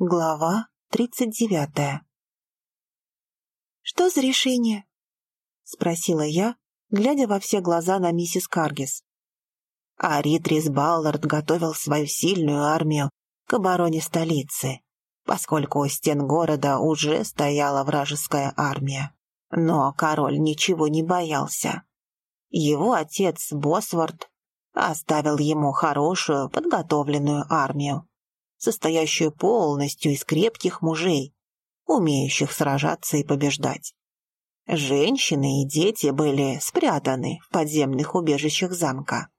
Глава тридцать девятая. «Что за решение?» — спросила я, глядя во все глаза на миссис Каргис. Аритрис Баллард готовил свою сильную армию к обороне столицы, поскольку у стен города уже стояла вражеская армия. Но король ничего не боялся. Его отец Босворд оставил ему хорошую подготовленную армию состоящую полностью из крепких мужей, умеющих сражаться и побеждать. Женщины и дети были спрятаны в подземных убежищах замка.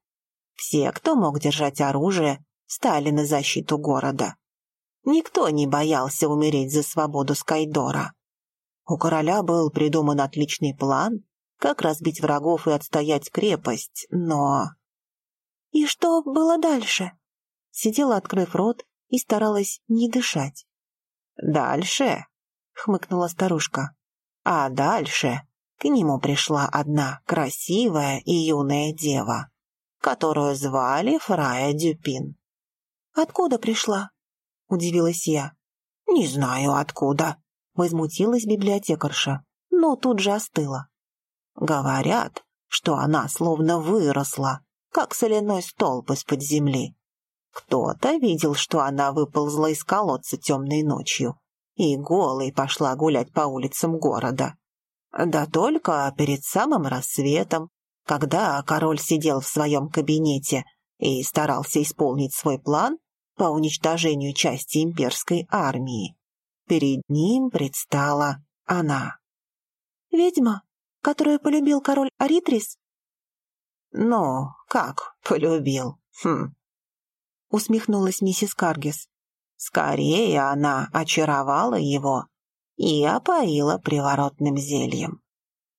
Все, кто мог держать оружие, стали на защиту города. Никто не боялся умереть за свободу Скайдора. У короля был придуман отличный план, как разбить врагов и отстоять крепость, но... И что было дальше? Сидела, открыв рот, и старалась не дышать. «Дальше?» — хмыкнула старушка. «А дальше к нему пришла одна красивая и юная дева, которую звали Фрая Дюпин». «Откуда пришла?» — удивилась я. «Не знаю, откуда», — возмутилась библиотекарша, но тут же остыла. «Говорят, что она словно выросла, как соляной столб из-под земли, кто-то видел, что она выползла из колодца темной ночью и голой пошла гулять по улицам города. Да только перед самым рассветом, когда король сидел в своем кабинете и старался исполнить свой план по уничтожению части имперской армии, перед ним предстала она. «Ведьма, которую полюбил король Аритрис?» «Ну, как полюбил? Хм, усмехнулась миссис Каргис. Скорее она очаровала его и опоила приворотным зельем.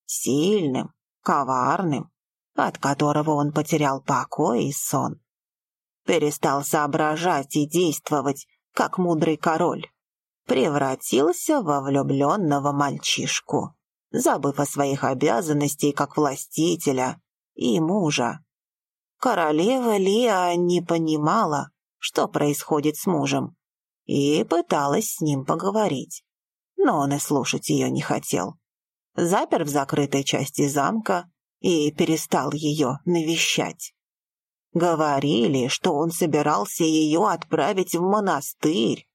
Сильным, коварным, от которого он потерял покой и сон. Перестал соображать и действовать, как мудрый король. Превратился во влюбленного мальчишку, забыв о своих обязанностях как властителя и мужа. Королева Лиа не понимала, что происходит с мужем, и пыталась с ним поговорить. Но он и слушать ее не хотел. Запер в закрытой части замка и перестал ее навещать. Говорили, что он собирался ее отправить в монастырь,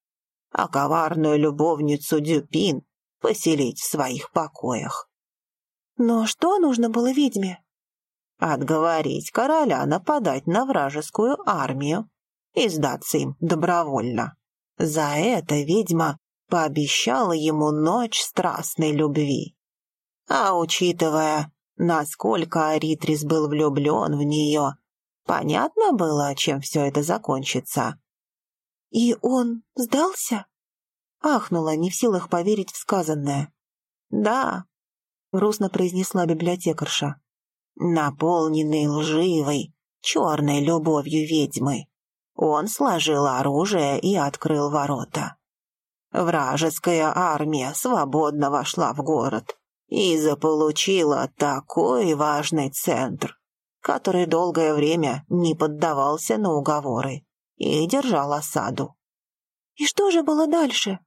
а коварную любовницу Дюпин поселить в своих покоях. Но что нужно было ведьме? Отговорить короля нападать на вражескую армию и сдаться им добровольно. За это ведьма пообещала ему ночь страстной любви. А учитывая, насколько Аритрис был влюблен в нее, понятно было, чем все это закончится. «И он сдался?» Ахнула, не в силах поверить в сказанное. «Да», — грустно произнесла библиотекарша наполненный лживой, черной любовью ведьмы. Он сложил оружие и открыл ворота. Вражеская армия свободно вошла в город и заполучила такой важный центр, который долгое время не поддавался на уговоры и держал осаду. «И что же было дальше?»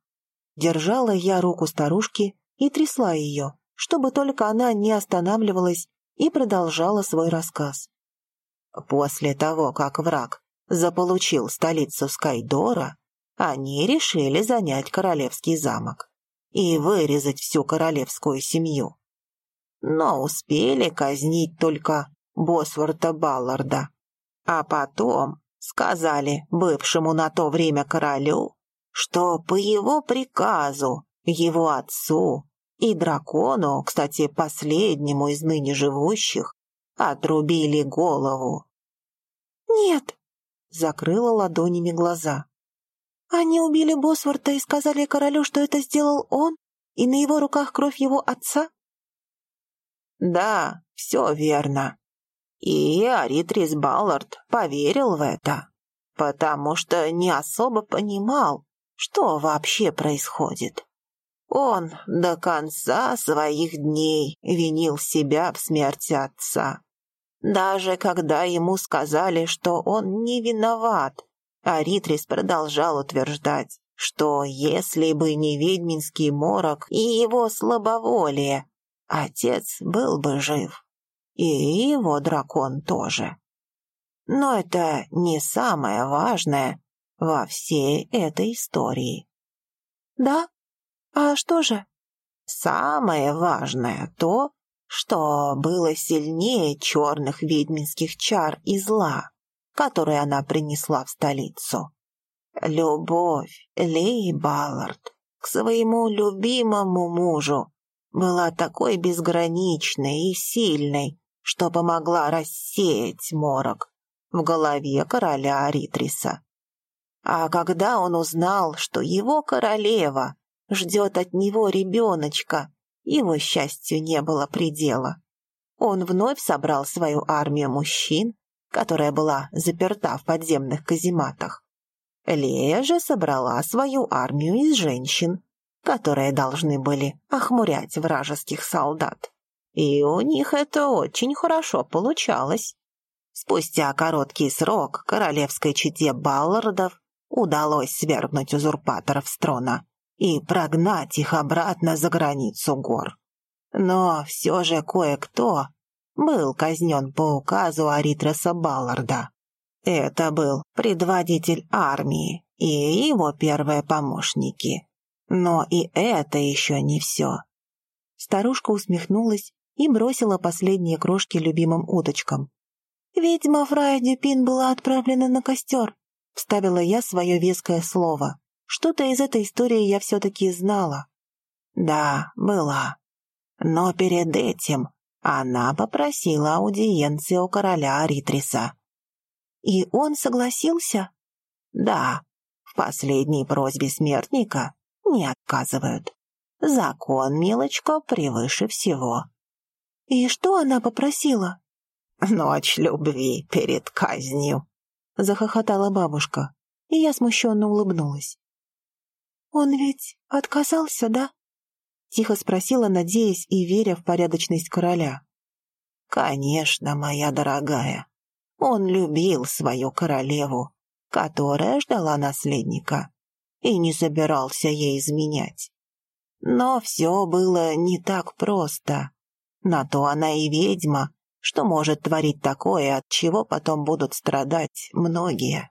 Держала я руку старушки и трясла ее, чтобы только она не останавливалась и продолжала свой рассказ. После того, как враг заполучил столицу Скайдора, они решили занять королевский замок и вырезать всю королевскую семью. Но успели казнить только Босворта Балларда, а потом сказали бывшему на то время королю, что по его приказу его отцу и дракону, кстати, последнему из ныне живущих, отрубили голову. «Нет!» — закрыла ладонями глаза. «Они убили Босворта и сказали королю, что это сделал он, и на его руках кровь его отца?» «Да, все верно. И Аритрис Баллард поверил в это, потому что не особо понимал, что вообще происходит. Он до конца своих дней винил себя в смерти отца. Даже когда ему сказали, что он не виноват, Аритрис продолжал утверждать, что если бы не ведьминский морок и его слабоволие, отец был бы жив. И его дракон тоже. Но это не самое важное во всей этой истории. Да? А что же? Самое важное то, что было сильнее черных ведьминских чар и зла, которые она принесла в столицу. Любовь Леи Баллард к своему любимому мужу была такой безграничной и сильной, что помогла рассеять морок в голове короля Аритриса. А когда он узнал, что его королева ждет от него ребеночка, его счастью не было предела. Он вновь собрал свою армию мужчин, которая была заперта в подземных казематах. Лея же собрала свою армию из женщин, которые должны были охмурять вражеских солдат. И у них это очень хорошо получалось. Спустя короткий срок королевской чете Баллардов удалось свергнуть узурпаторов с трона и прогнать их обратно за границу гор. Но все же кое-кто был казнен по указу Аритроса Балларда. Это был предводитель армии и его первые помощники. Но и это еще не все. Старушка усмехнулась и бросила последние крошки любимым уточкам. «Ведьма Фрая Дюпин была отправлена на костер», — вставила я свое веское слово. Что-то из этой истории я все-таки знала. Да, была. Но перед этим она попросила аудиенции у короля Аритриса. И он согласился? Да, в последней просьбе смертника не отказывают. Закон, милочка, превыше всего. И что она попросила? Ночь любви перед казнью, захохотала бабушка, и я смущенно улыбнулась. «Он ведь отказался, да?» — тихо спросила, надеясь и веря в порядочность короля. «Конечно, моя дорогая. Он любил свою королеву, которая ждала наследника, и не собирался ей изменять. Но все было не так просто. На то она и ведьма, что может творить такое, от чего потом будут страдать многие.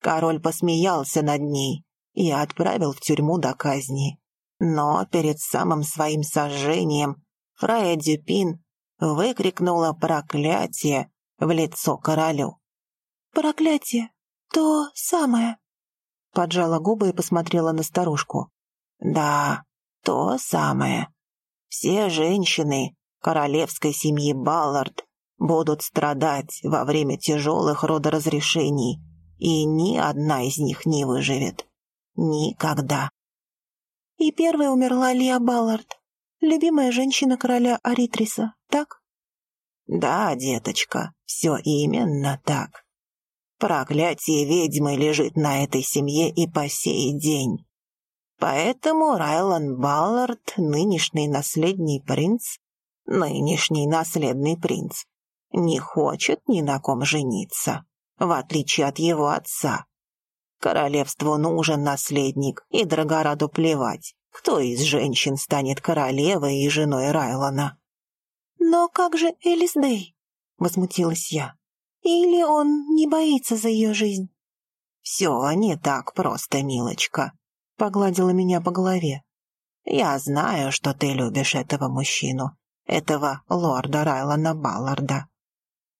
Король посмеялся над ней, и отправил в тюрьму до казни. Но перед самым своим сожжением Фрая Дюпин выкрикнула проклятие в лицо королю. «Проклятие? То самое?» Поджала губы и посмотрела на старушку. «Да, то самое. Все женщины королевской семьи Баллард будут страдать во время тяжелых родоразрешений, и ни одна из них не выживет. Никогда. И первой умерла Лия Баллард, любимая женщина короля Аритриса, так? Да, деточка, все именно так. Проклятие ведьмы лежит на этой семье и по сей день. Поэтому Райлан Баллард, нынешний наследный принц, нынешний наследный принц, не хочет ни на ком жениться, в отличие от его отца, Королевству нужен наследник, и Драгораду плевать, кто из женщин станет королевой и женой Райлона. «Но как же Элис Дэй?» — возмутилась я. «Или он не боится за ее жизнь?» «Все не так просто, милочка», — погладила меня по голове. «Я знаю, что ты любишь этого мужчину, этого лорда Райлона Балларда».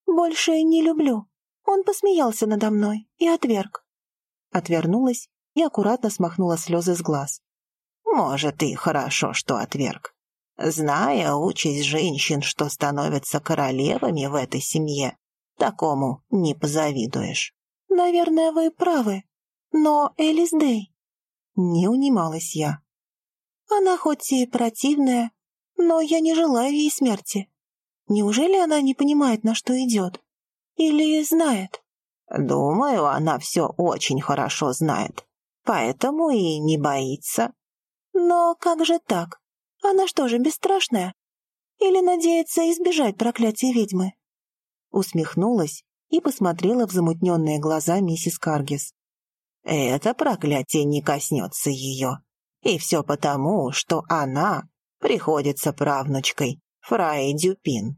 «Больше не люблю. Он посмеялся надо мной и отверг отвернулась и аккуратно смахнула слезы с глаз. «Может, и хорошо, что отверг. Зная участь женщин, что становятся королевами в этой семье, такому не позавидуешь». «Наверное, вы правы. Но Элис Дэй...» Не унималась я. «Она хоть и противная, но я не желаю ей смерти. Неужели она не понимает, на что идет? Или знает?» Думаю, она все очень хорошо знает, поэтому и не боится. Но как же так? Она что же, бесстрашная? Или надеется избежать проклятия ведьмы? Усмехнулась и посмотрела в замутненные глаза миссис Каргис. это проклятие не коснется ее. И все потому, что она приходится правнучкой Фраи Дюпин.